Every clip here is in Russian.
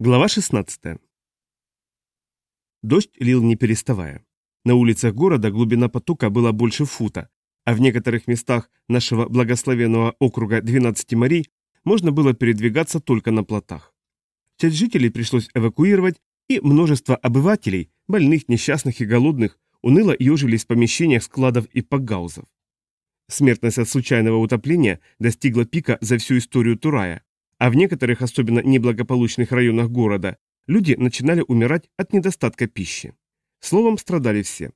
Глава 16. Дождь лил не переставая. На улицах города глубина потока была больше фута, а в некоторых местах нашего благословенного округа 12 морей можно было передвигаться только на плотах. Часть жителей пришлось эвакуировать, и множество обывателей, больных, несчастных и голодных, уныло ежились в помещениях складов и пакгаузов. Смертность от случайного утопления достигла пика за всю историю Турая, а в некоторых особенно неблагополучных районах города люди начинали умирать от недостатка пищи. Словом, страдали все.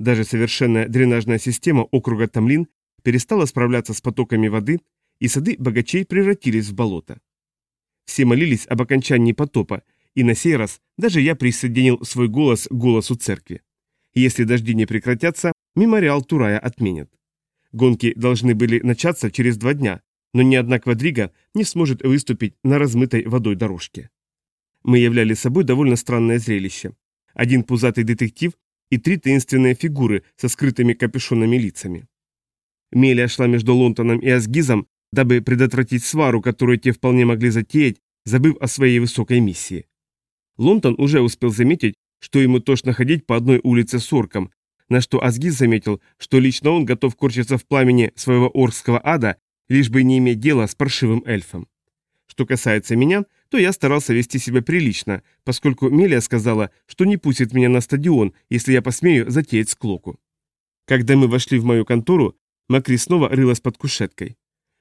Даже совершенная дренажная система округа Тамлин перестала справляться с потоками воды, и сады богачей превратились в болото. Все молились об окончании потопа, и на сей раз даже я присоединил свой голос к голосу церкви. Если дожди не прекратятся, мемориал Турая отменят. Гонки должны были начаться через два дня, но ни одна квадрига не сможет выступить на размытой водой дорожке. Мы являли собой довольно странное зрелище. Один пузатый детектив и три таинственные фигуры со скрытыми капюшонами лицами. Мелия шла между Лонтоном и Асгизом, дабы предотвратить свару, которую те вполне могли затеять, забыв о своей высокой миссии. Лонтон уже успел заметить, что ему тошно ходить по одной улице с орком, на что Асгиз заметил, что лично он готов корчиться в пламени своего оркского ада лишь бы не иметь дела с паршивым эльфом. Что касается меня, то я старался вести себя прилично, поскольку Мелия сказала, что не пустит меня на стадион, если я посмею затеять склоку. Когда мы вошли в мою контору, Макри снова рылась под кушеткой.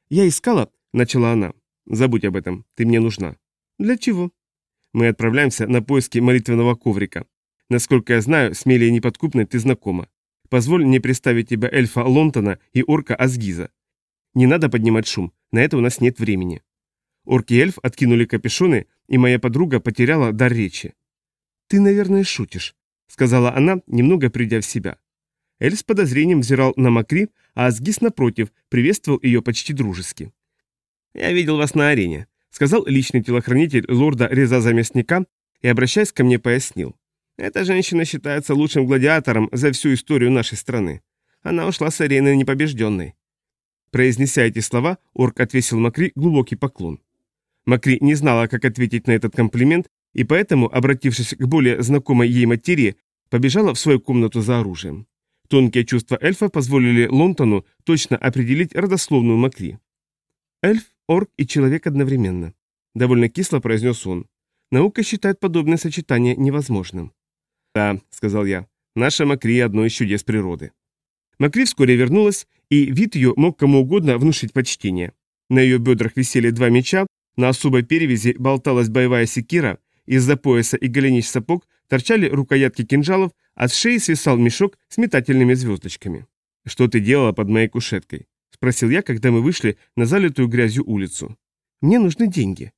«Я искала», — начала она. «Забудь об этом, ты мне нужна». «Для чего?» Мы отправляемся на поиски молитвенного коврика. Насколько я знаю, с Мелией неподкупной ты знакома. Позволь мне представить тебя эльфа Лонтона и орка Асгиза. Не надо поднимать шум, на это у нас нет времени. Орки и эльф откинули капюшоны, и моя подруга потеряла дар речи. «Ты, наверное, шутишь», — сказала она, немного придя в себя. Эльф с подозрением взирал на Макри, а Асгис, напротив, приветствовал ее почти дружески. «Я видел вас на арене», — сказал личный телохранитель лорда Реза Мясника и, обращаясь ко мне, пояснил. «Эта женщина считается лучшим гладиатором за всю историю нашей страны. Она ушла с арены непобежденной. Произнеся эти слова, орк отвесил Макри глубокий поклон. Макри не знала, как ответить на этот комплимент, и поэтому, обратившись к более знакомой ей материи, побежала в свою комнату за оружием. Тонкие чувства эльфа позволили Лонтону точно определить родословную Макри. «Эльф, орк и человек одновременно», — довольно кисло произнес он. «Наука считает подобное сочетание невозможным». «Да», — сказал я, — «наша Макри — одно из чудес природы». Макри вскоре вернулась, и вид ее мог кому угодно внушить почтение. На ее бедрах висели два меча, на особой перевязи болталась боевая секира, из-за пояса и голенищ сапог торчали рукоятки кинжалов, а с шеи свисал мешок с метательными звездочками. «Что ты делала под моей кушеткой?» – спросил я, когда мы вышли на залитую грязью улицу. «Мне нужны деньги».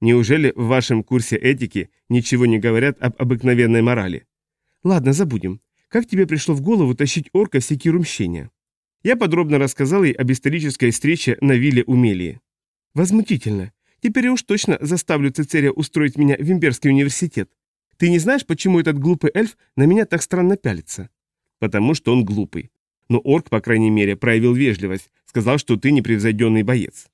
«Неужели в вашем курсе этики ничего не говорят об обыкновенной морали?» «Ладно, забудем. Как тебе пришло в голову тащить орка в секиру мщения?» Я подробно рассказал ей об исторической встрече на вилле Умелии. «Возмутительно. Теперь я уж точно заставлю Цицерия устроить меня в Имперский университет. Ты не знаешь, почему этот глупый эльф на меня так странно пялится?» «Потому что он глупый. Но орк, по крайней мере, проявил вежливость, сказал, что ты непревзойденный боец».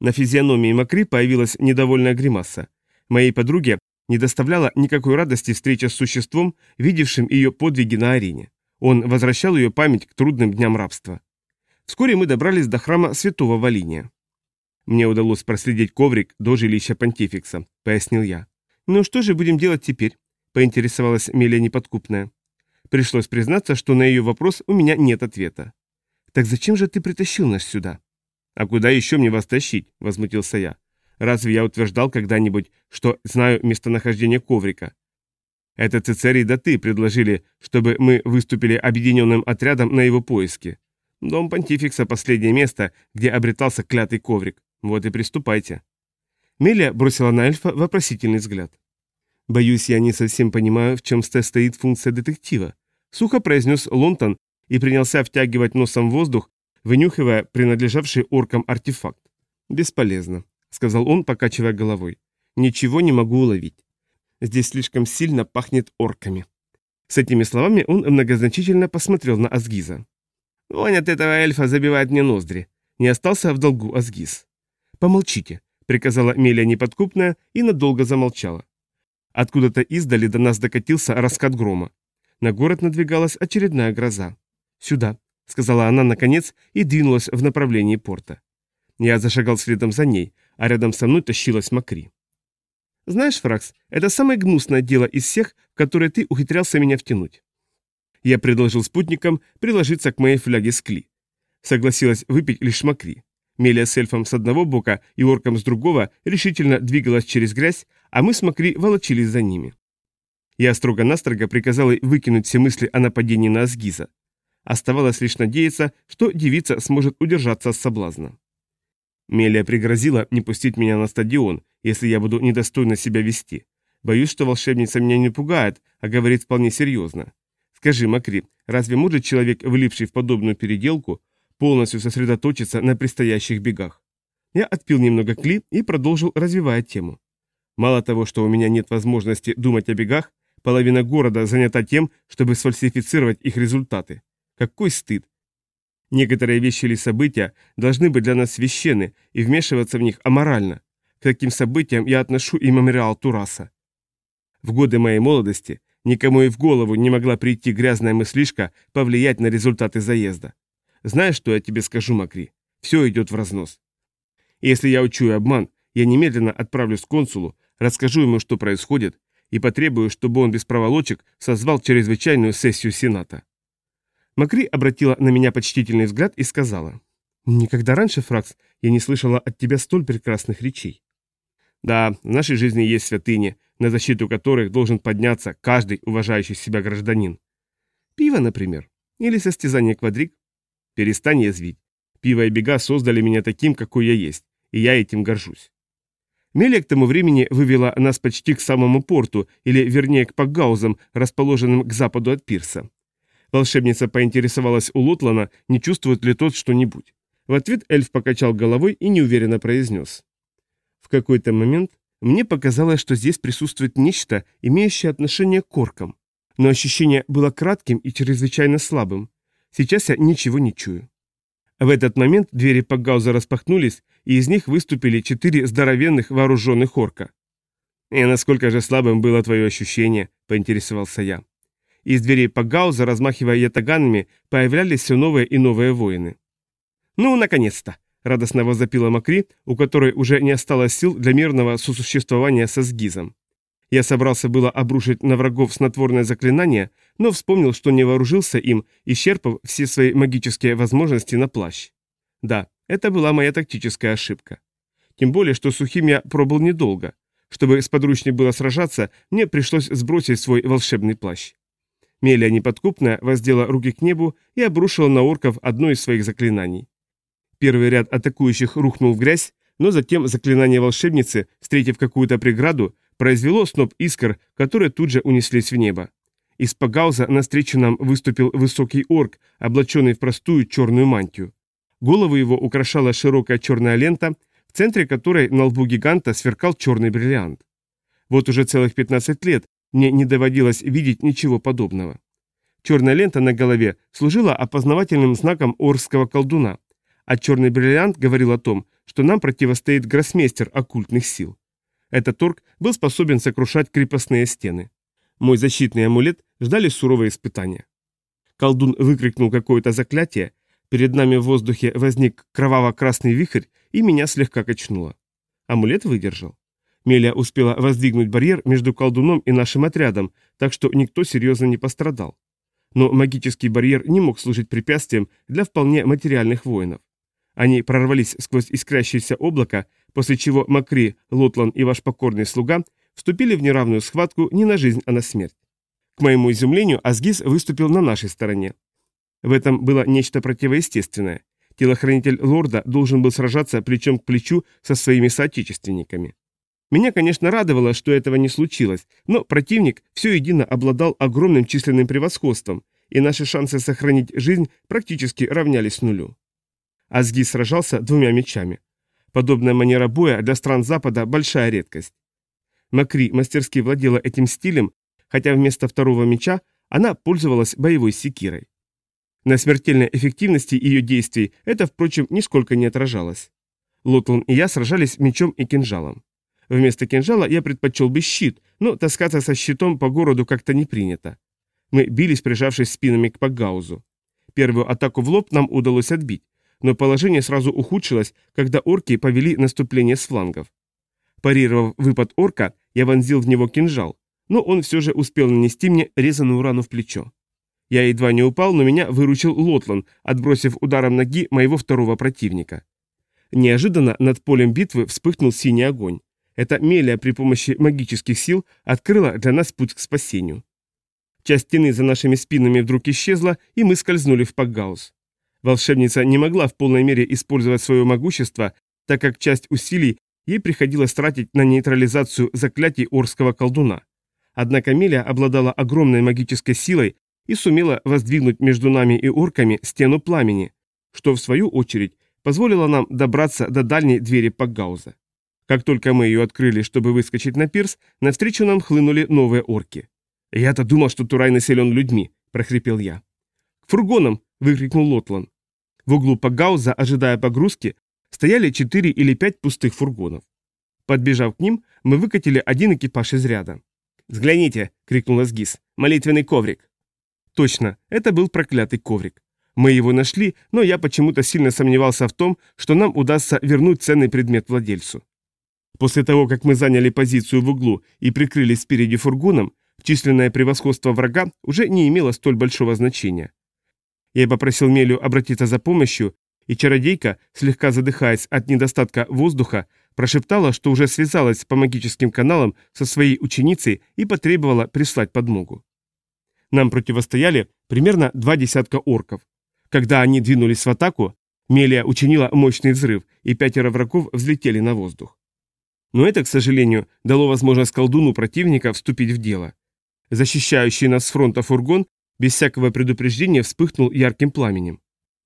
На физиономии Макри появилась недовольная гримаса. Моей подруге не доставляла никакой радости встреча с существом, видевшим ее подвиги на арене. Он возвращал ее память к трудным дням рабства. Вскоре мы добрались до храма святого Валиния. «Мне удалось проследить коврик до жилища понтификса», — пояснил я. «Ну что же будем делать теперь?» — поинтересовалась Мелия Неподкупная. Пришлось признаться, что на ее вопрос у меня нет ответа. «Так зачем же ты притащил нас сюда?» «А куда еще мне вас тащить?» — возмутился я. Разве я утверждал когда-нибудь, что знаю местонахождение коврика? Это Цицерий да ты предложили, чтобы мы выступили объединенным отрядом на его поиски. Дом понтификса – последнее место, где обретался клятый коврик. Вот и приступайте». Мелия бросила на эльфа вопросительный взгляд. «Боюсь, я не совсем понимаю, в чем стоит функция детектива», — сухо произнес Лонтон и принялся втягивать носом воздух, вынюхивая принадлежавший оркам артефакт. «Бесполезно сказал он, покачивая головой. «Ничего не могу уловить. Здесь слишком сильно пахнет орками». С этими словами он многозначительно посмотрел на Асгиза. «Вонь от этого эльфа забивает мне ноздри. Не остался в долгу Асгиз». «Помолчите», — приказала Мелия неподкупная и надолго замолчала. Откуда-то издали до нас докатился раскат грома. На город надвигалась очередная гроза. «Сюда», — сказала она наконец и двинулась в направлении порта. Я зашагал следом за ней, а рядом со мной тащилась Макри. «Знаешь, Фракс, это самое гнусное дело из всех, в которые ты ухитрялся меня втянуть». Я предложил спутникам приложиться к моей фляге с кли. Согласилась выпить лишь Макри. Мелия с эльфом с одного бока и орком с другого решительно двигалась через грязь, а мы с Макри волочились за ними. Я строго-настрого приказал ей выкинуть все мысли о нападении на Асгиза. Оставалось лишь надеяться, что девица сможет удержаться от соблазна. Мелия пригрозила не пустить меня на стадион, если я буду недостойно себя вести. Боюсь, что волшебница меня не пугает, а говорит вполне серьезно. Скажи, Макри, разве может человек, влипший в подобную переделку, полностью сосредоточиться на предстоящих бегах? Я отпил немного кли и продолжил, развивая тему. Мало того, что у меня нет возможности думать о бегах, половина города занята тем, чтобы сфальсифицировать их результаты. Какой стыд! Некоторые вещи или события должны быть для нас священны, и вмешиваться в них аморально. К таким событиям я отношу и мемориал Тураса. В годы моей молодости никому и в голову не могла прийти грязная мыслишка повлиять на результаты заезда. Знаешь, что я тебе скажу, Макри? Все идет в разнос. Если я учую обман, я немедленно отправлюсь к консулу, расскажу ему, что происходит, и потребую, чтобы он без проволочек созвал чрезвычайную сессию Сената. Макри обратила на меня почтительный взгляд и сказала. «Никогда раньше, Фракс, я не слышала от тебя столь прекрасных речей». «Да, в нашей жизни есть святыни, на защиту которых должен подняться каждый уважающий себя гражданин. Пиво, например, или состязание квадрик. Перестань язвить. Пиво и бега создали меня таким, какой я есть, и я этим горжусь». Мелия к тому времени вывела нас почти к самому порту, или вернее к пагаузам, расположенным к западу от пирса. Волшебница поинтересовалась у Лотлана, не чувствует ли тот что-нибудь. В ответ эльф покачал головой и неуверенно произнес. В какой-то момент мне показалось, что здесь присутствует нечто, имеющее отношение к коркам. Но ощущение было кратким и чрезвычайно слабым. Сейчас я ничего не чую. В этот момент двери Пагауза распахнулись, и из них выступили четыре здоровенных вооруженных орка. «И насколько же слабым было твое ощущение?» – поинтересовался я. Из дверей Пагауза, размахивая ятаганами, появлялись все новые и новые воины. «Ну, наконец-то!» – радостно возопила Макри, у которой уже не осталось сил для мирного сосуществования со Сгизом. Я собрался было обрушить на врагов снотворное заклинание, но вспомнил, что не вооружился им, исчерпав все свои магические возможности на плащ. Да, это была моя тактическая ошибка. Тем более, что сухим я пробыл недолго. Чтобы сподручнее было сражаться, мне пришлось сбросить свой волшебный плащ. Мелия неподкупная воздела руки к небу и обрушила на орков одно из своих заклинаний. Первый ряд атакующих рухнул в грязь, но затем заклинание волшебницы, встретив какую-то преграду, произвело сноп искр, которые тут же унеслись в небо. Из Пагауза навстречу нам выступил высокий орк, облаченный в простую черную мантию. Голову его украшала широкая черная лента, в центре которой на лбу гиганта сверкал черный бриллиант. Вот уже целых 15 лет мне не доводилось видеть ничего подобного. Черная лента на голове служила опознавательным знаком орского колдуна, а черный бриллиант говорил о том, что нам противостоит гроссмейстер оккультных сил. Этот торг был способен сокрушать крепостные стены. Мой защитный амулет ждали суровые испытания. Колдун выкрикнул какое-то заклятие, перед нами в воздухе возник кроваво-красный вихрь и меня слегка качнуло. Амулет выдержал. Мелия успела воздвигнуть барьер между колдуном и нашим отрядом, так что никто серьезно не пострадал. Но магический барьер не мог служить препятствием для вполне материальных воинов. Они прорвались сквозь искрящееся облако, после чего Макри, Лотлан и ваш покорный слуга вступили в неравную схватку не на жизнь, а на смерть. К моему изумлению, Асгиз выступил на нашей стороне. В этом было нечто противоестественное. Телохранитель лорда должен был сражаться плечом к плечу со своими соотечественниками. Меня, конечно, радовало, что этого не случилось, но противник все едино обладал огромным численным превосходством, и наши шансы сохранить жизнь практически равнялись нулю. Азги сражался двумя мечами. Подобная манера боя для стран Запада – большая редкость. Макри мастерски владела этим стилем, хотя вместо второго меча она пользовалась боевой секирой. На смертельной эффективности ее действий это, впрочем, нисколько не отражалось. Лотлон и я сражались мечом и кинжалом. Вместо кинжала я предпочел бы щит, но таскаться со щитом по городу как-то не принято. Мы бились, прижавшись спинами к Пакгаузу. Первую атаку в лоб нам удалось отбить, но положение сразу ухудшилось, когда орки повели наступление с флангов. Парировав выпад орка, я вонзил в него кинжал, но он все же успел нанести мне резаную рану в плечо. Я едва не упал, но меня выручил Лотлан, отбросив ударом ноги моего второго противника. Неожиданно над полем битвы вспыхнул синий огонь. Эта Мелия при помощи магических сил открыла для нас путь к спасению. Часть стены за нашими спинами вдруг исчезла, и мы скользнули в Пакгаус. Волшебница не могла в полной мере использовать свое могущество, так как часть усилий ей приходилось тратить на нейтрализацию заклятий орского колдуна. Однако Мелия обладала огромной магической силой и сумела воздвигнуть между нами и орками стену пламени, что в свою очередь позволило нам добраться до дальней двери Пакгауза. Как только мы ее открыли, чтобы выскочить на пирс, навстречу нам хлынули новые орки. «Я-то думал, что Турай населен людьми», – прохрипел я. «К фургонам!» – выкрикнул Лотлан. В углу Пагауза, ожидая погрузки, стояли четыре или пять пустых фургонов. Подбежав к ним, мы выкатили один экипаж из ряда. «Взгляните!» – крикнул Асгиз. «Молитвенный коврик!» Точно, это был проклятый коврик. Мы его нашли, но я почему-то сильно сомневался в том, что нам удастся вернуть ценный предмет владельцу. После того, как мы заняли позицию в углу и прикрылись спереди фургоном, численное превосходство врага уже не имело столь большого значения. Я попросил Мелю обратиться за помощью, и чародейка, слегка задыхаясь от недостатка воздуха, прошептала, что уже связалась по магическим каналам со своей ученицей и потребовала прислать подмогу. Нам противостояли примерно два десятка орков. Когда они двинулись в атаку, Мелия учинила мощный взрыв, и пятеро врагов взлетели на воздух. Но это, к сожалению, дало возможность колдуну противника вступить в дело. Защищающий нас с фронта фургон без всякого предупреждения вспыхнул ярким пламенем.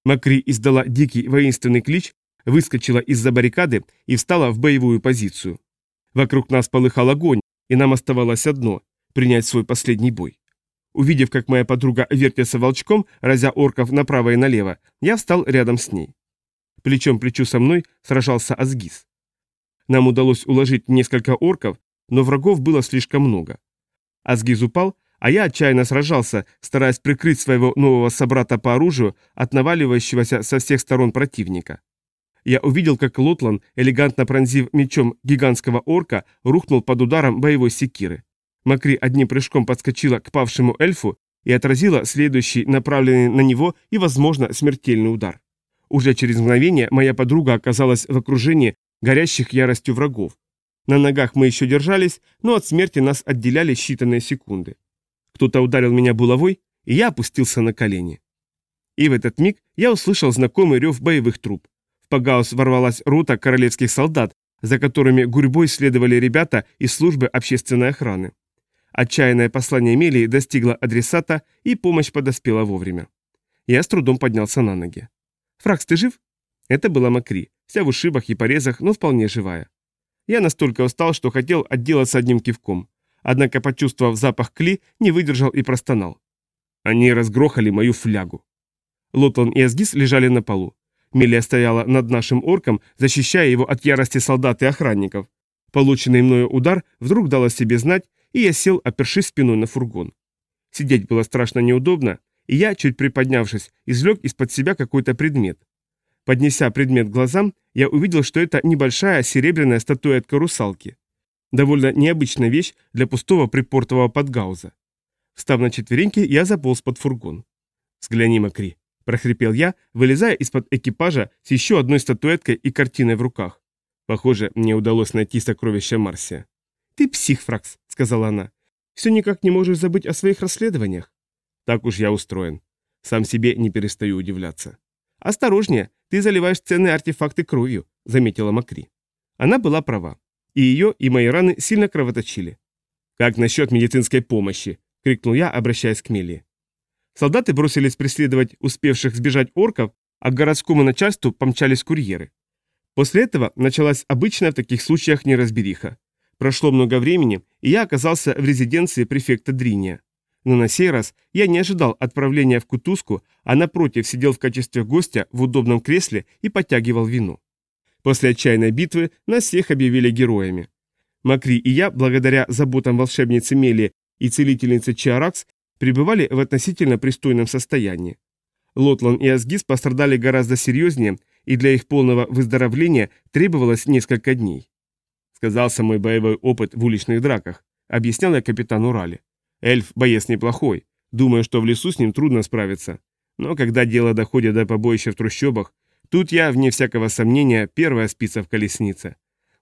Макри издала дикий воинственный клич, выскочила из-за баррикады и встала в боевую позицию. Вокруг нас полыхал огонь, и нам оставалось одно – принять свой последний бой. Увидев, как моя подруга вертится волчком, разя орков направо и налево, я встал рядом с ней. Плечом плечу со мной сражался Азгиз. Нам удалось уложить несколько орков, но врагов было слишком много. Азгиз упал, а я отчаянно сражался, стараясь прикрыть своего нового собрата по оружию от наваливающегося со всех сторон противника. Я увидел, как Лотлан, элегантно пронзив мечом гигантского орка, рухнул под ударом боевой секиры. Макри одним прыжком подскочила к павшему эльфу и отразила следующий направленный на него и, возможно, смертельный удар. Уже через мгновение моя подруга оказалась в окружении горящих яростью врагов. На ногах мы еще держались, но от смерти нас отделяли считанные секунды. Кто-то ударил меня булавой, и я опустился на колени. И в этот миг я услышал знакомый рев боевых труб. В Пагаус ворвалась рота королевских солдат, за которыми гурьбой следовали ребята из службы общественной охраны. Отчаянное послание Мелии достигло адресата, и помощь подоспела вовремя. Я с трудом поднялся на ноги. «Фракс, ты жив?» Это была Макри, вся в ушибах и порезах, но вполне живая. Я настолько устал, что хотел отделаться одним кивком. Однако, почувствовав запах кли, не выдержал и простонал. Они разгрохали мою флягу. Лотон и Асгис лежали на полу. Мелия стояла над нашим орком, защищая его от ярости солдат и охранников. Полученный мною удар вдруг дал о себе знать, и я сел, опершись спиной на фургон. Сидеть было страшно неудобно, и я, чуть приподнявшись, извлек из-под себя какой-то предмет. Поднеся предмет глазам, я увидел, что это небольшая серебряная статуэтка русалки. Довольно необычная вещь для пустого припортового подгауза. Встав на четвереньки, я заполз под фургон. «Взгляни, Макри», – прохрипел я, вылезая из-под экипажа с еще одной статуэткой и картиной в руках. Похоже, мне удалось найти сокровище Марсия. «Ты псих, Фракс», — сказала она. «Все никак не можешь забыть о своих расследованиях». «Так уж я устроен. Сам себе не перестаю удивляться». «Осторожнее, ты заливаешь ценные артефакты кровью», — заметила Макри. Она была права. И ее, и мои раны сильно кровоточили. «Как насчет медицинской помощи?» — крикнул я, обращаясь к Мелии. Солдаты бросились преследовать успевших сбежать орков, а к городскому начальству помчались курьеры. После этого началась обычная в таких случаях неразбериха. Прошло много времени, и я оказался в резиденции префекта Дриния. Но на сей раз я не ожидал отправления в Кутузку, а напротив сидел в качестве гостя в удобном кресле и подтягивал вино. После отчаянной битвы нас всех объявили героями. Макри и я, благодаря заботам волшебницы Мели и целительницы Чиаракс, пребывали в относительно пристойном состоянии. Лотлан и Асгиз пострадали гораздо серьезнее, и для их полного выздоровления требовалось несколько дней. Сказался мой боевой опыт в уличных драках, объяснял я капитану Рали. Эльф боец неплохой, думаю, что в лесу с ним трудно справиться. Но когда дело доходит до побоища в трущобах, тут я, вне всякого сомнения, первая спица в колеснице.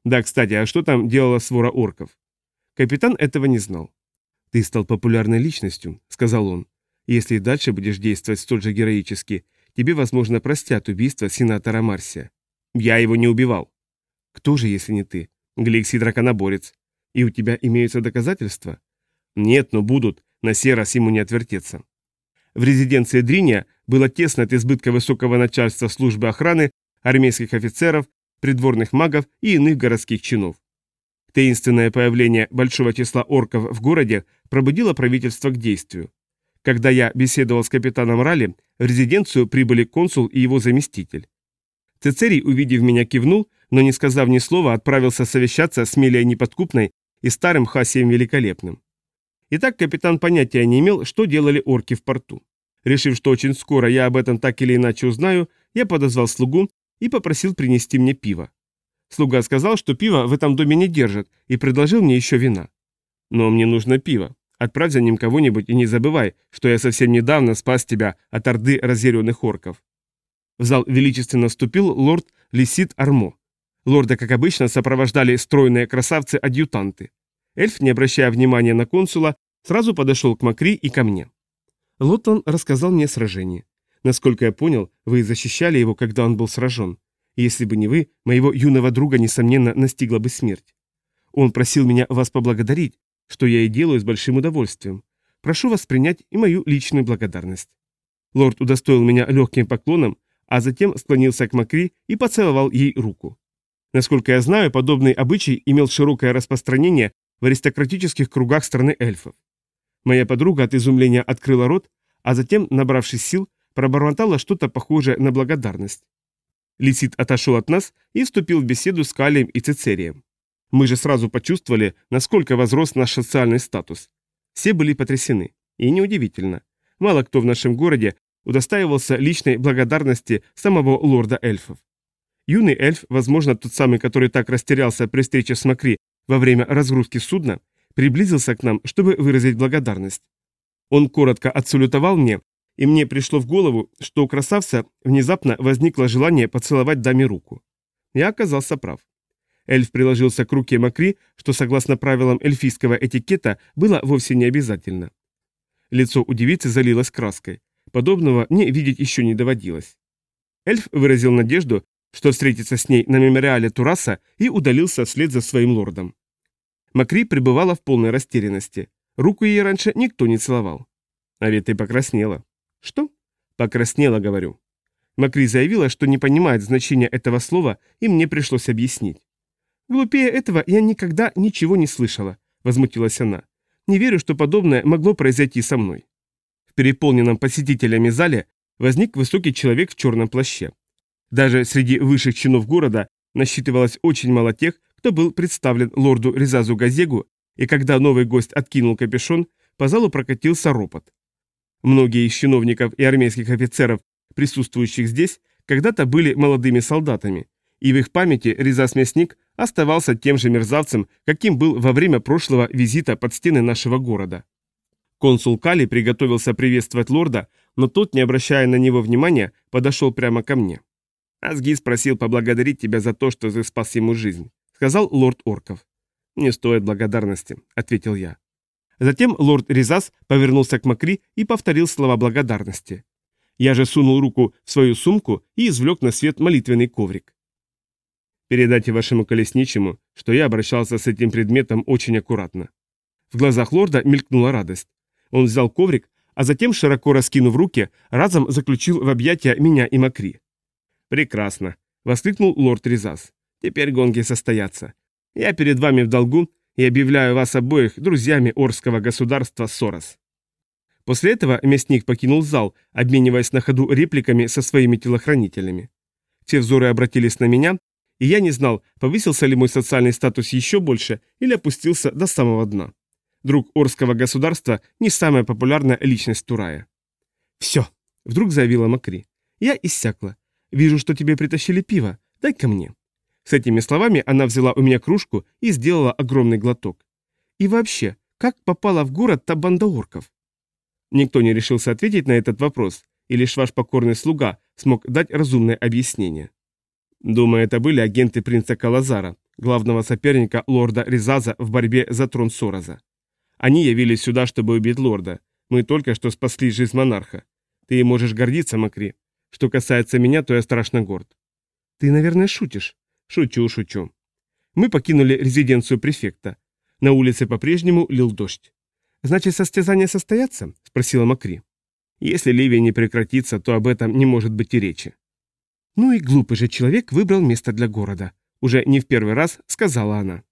Да, кстати, а что там делала свора орков? Капитан этого не знал. «Ты стал популярной личностью», — сказал он. «Если и дальше будешь действовать столь же героически, тебе, возможно, простят убийство сенатора Марсия». «Я его не убивал». «Кто же, если не ты?» «Гликсий драконоборец». «И у тебя имеются доказательства?» «Нет, но будут. На сей раз ему не отвертеться». В резиденции Дриния было тесно от избытка высокого начальства службы охраны, армейских офицеров, придворных магов и иных городских чинов. Таинственное появление большого числа орков в городе пробудило правительство к действию. Когда я беседовал с капитаном Ралли, в резиденцию прибыли консул и его заместитель. Цицерий, увидев меня, кивнул, но не сказав ни слова, отправился совещаться с Мелией Неподкупной и старым Хасием Великолепным. Итак, капитан понятия не имел, что делали орки в порту. Решив, что очень скоро я об этом так или иначе узнаю, я подозвал слугу и попросил принести мне пиво. Слуга сказал, что пиво в этом доме не держат, и предложил мне еще вина. Но мне нужно пиво. Отправь за ним кого-нибудь и не забывай, что я совсем недавно спас тебя от орды разъяренных орков. В зал величественно вступил лорд Лисит Армо. Лорда, как обычно, сопровождали стройные красавцы-адъютанты. Эльф, не обращая внимания на консула, сразу подошел к Макри и ко мне. Лотлан рассказал мне о сражении. Насколько я понял, вы защищали его, когда он был сражен. Если бы не вы, моего юного друга, несомненно, настигла бы смерть. Он просил меня вас поблагодарить, что я и делаю с большим удовольствием. Прошу вас принять и мою личную благодарность. Лорд удостоил меня легким поклоном, а затем склонился к Макри и поцеловал ей руку. Насколько я знаю, подобный обычай имел широкое распространение в аристократических кругах страны эльфов. Моя подруга от изумления открыла рот, а затем, набравшись сил, пробормотала что-то похожее на благодарность. Лисит отошел от нас и вступил в беседу с Калием и Цицерием. Мы же сразу почувствовали, насколько возрос наш социальный статус. Все были потрясены. И неудивительно. Мало кто в нашем городе удостаивался личной благодарности самого лорда эльфов. Юный эльф, возможно, тот самый, который так растерялся при встрече с Макри во время разгрузки судна, приблизился к нам, чтобы выразить благодарность. Он коротко отсалютовал мне, и мне пришло в голову, что у красавца внезапно возникло желание поцеловать даме руку. Я оказался прав. Эльф приложился к руке Макри, что, согласно правилам эльфийского этикета, было вовсе не обязательно. Лицо у девицы залилось краской. Подобного мне видеть еще не доводилось. Эльф выразил надежду, что встретится с ней на мемориале Тураса и удалился вслед за своим лордом. Макри пребывала в полной растерянности. Руку ей раньше никто не целовал. А ведь ты покраснела. Что? Покраснела, говорю. Макри заявила, что не понимает значения этого слова, и мне пришлось объяснить. «Глупее этого я никогда ничего не слышала», — возмутилась она. «Не верю, что подобное могло произойти со мной». В переполненном посетителями зале возник высокий человек в черном плаще. Даже среди высших чинов города насчитывалось очень мало тех, кто был представлен лорду Резазу Газегу, и когда новый гость откинул капюшон, по залу прокатился ропот. Многие из чиновников и армейских офицеров, присутствующих здесь, когда-то были молодыми солдатами, и в их памяти Резас Мясник оставался тем же мерзавцем, каким был во время прошлого визита под стены нашего города. Консул Кали приготовился приветствовать лорда, но тот, не обращая на него внимания, подошел прямо ко мне. «Асгиз просил поблагодарить тебя за то, что ты спас ему жизнь», — сказал лорд Орков. «Не стоит благодарности», — ответил я. Затем лорд Ризас повернулся к Макри и повторил слова благодарности. Я же сунул руку в свою сумку и извлек на свет молитвенный коврик. Передайте вашему колесничему, что я обращался с этим предметом очень аккуратно. В глазах лорда мелькнула радость. Он взял коврик, а затем, широко раскинув руки, разом заключил в объятия меня и Макри. «Прекрасно!» — воскликнул лорд Ризас. «Теперь гонки состоятся. Я перед вами в долгу и объявляю вас обоих друзьями Орского государства Сорос». После этого мясник покинул зал, обмениваясь на ходу репликами со своими телохранителями. Все взоры обратились на меня, и я не знал, повысился ли мой социальный статус еще больше или опустился до самого дна. Друг Орского государства не самая популярная личность Турая. «Все», — вдруг заявила Макри. «Я иссякла. Вижу, что тебе притащили пиво. дай ко мне». С этими словами она взяла у меня кружку и сделала огромный глоток. «И вообще, как попала в город та банда орков?» Никто не решился ответить на этот вопрос, и лишь ваш покорный слуга смог дать разумное объяснение. Думаю, это были агенты принца Калазара, главного соперника лорда Ризаза в борьбе за трон Сороза. Они явились сюда, чтобы убить лорда. Мы только что спасли жизнь монарха. Ты можешь гордиться, Макри. Что касается меня, то я страшно горд. Ты, наверное, шутишь. Шучу, шучу. Мы покинули резиденцию префекта. На улице по-прежнему лил дождь. «Значит, состязания состоятся?» – спросила Макри. «Если ливень не прекратится, то об этом не может быть и речи». «Ну и глупый же человек выбрал место для города», – уже не в первый раз сказала она.